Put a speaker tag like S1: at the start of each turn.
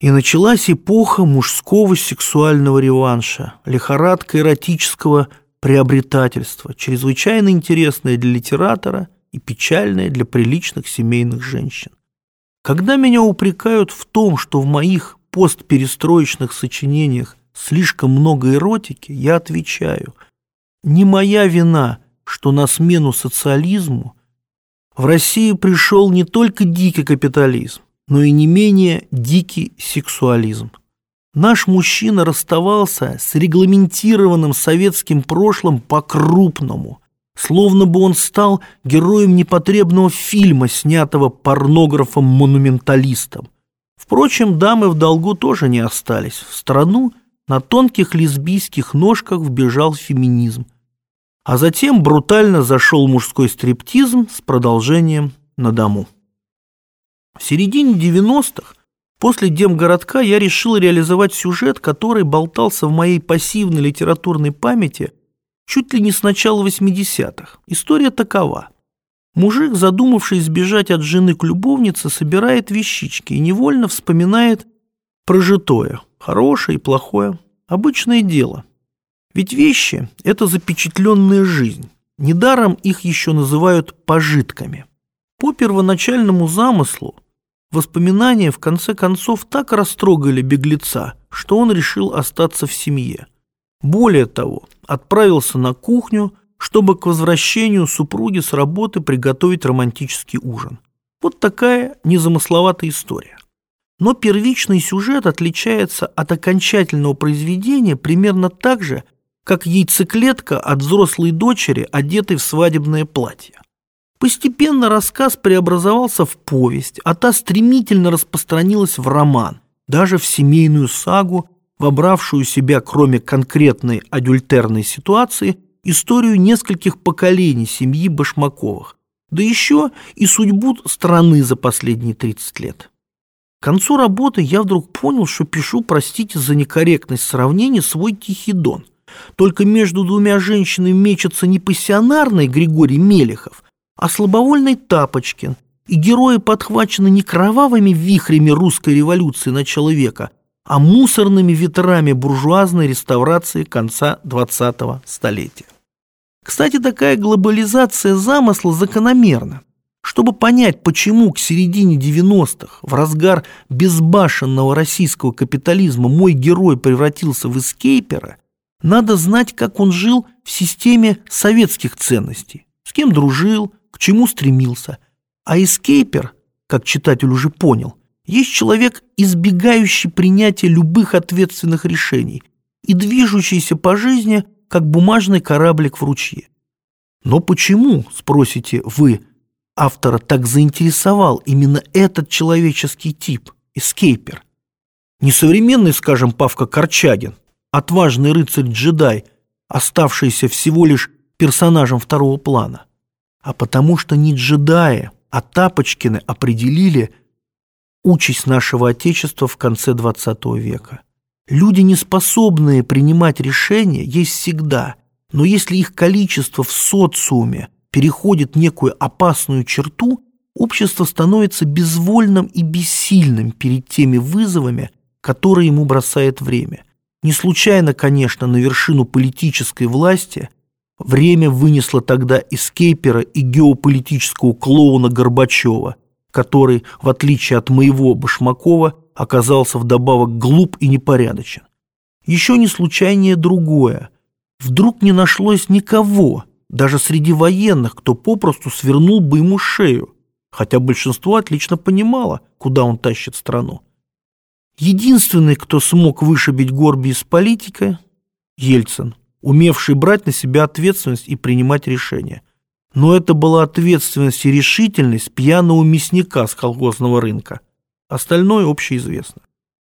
S1: И началась эпоха мужского сексуального реванша, лихорадка эротического приобретательства, чрезвычайно интересная для литератора и печальная для приличных семейных женщин. Когда меня упрекают в том, что в моих постперестроечных сочинениях слишком много эротики, я отвечаю, не моя вина, что на смену социализму в Россию пришел не только дикий капитализм, но и не менее дикий сексуализм. Наш мужчина расставался с регламентированным советским прошлым по-крупному, словно бы он стал героем непотребного фильма, снятого порнографом-монументалистом. Впрочем, дамы в долгу тоже не остались. В страну на тонких лесбийских ножках вбежал феминизм. А затем брутально зашел мужской стриптизм с продолжением на дому. В середине 90-х, после демгородка, я решил реализовать сюжет, который болтался в моей пассивной литературной памяти чуть ли не с начала 80-х. История такова. Мужик, задумавший сбежать от жены к любовнице, собирает вещички и невольно вспоминает прожитое, хорошее и плохое, обычное дело. Ведь вещи – это запечатленная жизнь. Недаром их еще называют пожитками. По первоначальному замыслу Воспоминания, в конце концов, так растрогали беглеца, что он решил остаться в семье. Более того, отправился на кухню, чтобы к возвращению супруги с работы приготовить романтический ужин. Вот такая незамысловатая история. Но первичный сюжет отличается от окончательного произведения примерно так же, как яйцеклетка от взрослой дочери, одетой в свадебное платье. Постепенно рассказ преобразовался в повесть, а та стремительно распространилась в роман, даже в семейную сагу, вобравшую в себя, кроме конкретной адюльтерной ситуации, историю нескольких поколений семьи Башмаковых, да еще и судьбу страны за последние 30 лет. К концу работы я вдруг понял, что пишу, простите за некорректность сравнения, свой Тихий Дон. Только между двумя женщинами мечется не пассионарный Григорий Мелехов – а слабовольный Тапочкин, и герои подхвачены не кровавыми вихрями русской революции начала века, а мусорными ветрами буржуазной реставрации конца 20-го столетия. Кстати, такая глобализация замысла закономерна. Чтобы понять, почему к середине 90-х, в разгар безбашенного российского капитализма, мой герой превратился в эскейпера, надо знать, как он жил в системе советских ценностей, с кем дружил, чему стремился. А эскейпер, как читатель уже понял, есть человек, избегающий принятия любых ответственных решений и движущийся по жизни, как бумажный кораблик в ручье. Но почему, спросите вы, автора так заинтересовал именно этот человеческий тип, эскейпер? Не современный, скажем, Павка Корчагин, отважный рыцарь-джедай, оставшийся всего лишь персонажем второго плана а потому что не джедаи, а Тапочкины определили участь нашего Отечества в конце XX века. Люди, не способные принимать решения, есть всегда, но если их количество в социуме переходит некую опасную черту, общество становится безвольным и бессильным перед теми вызовами, которые ему бросает время. Не случайно, конечно, на вершину политической власти – Время вынесло тогда эскейпера и геополитического клоуна Горбачева, который, в отличие от моего Башмакова, оказался вдобавок глуп и непорядочен. Еще не случайнее другое. Вдруг не нашлось никого, даже среди военных, кто попросту свернул бы ему шею, хотя большинство отлично понимало, куда он тащит страну. Единственный, кто смог вышибить Горби из политика – Ельцин умевший брать на себя ответственность и принимать решения. Но это была ответственность и решительность пьяного мясника с колхозного рынка. Остальное общеизвестно.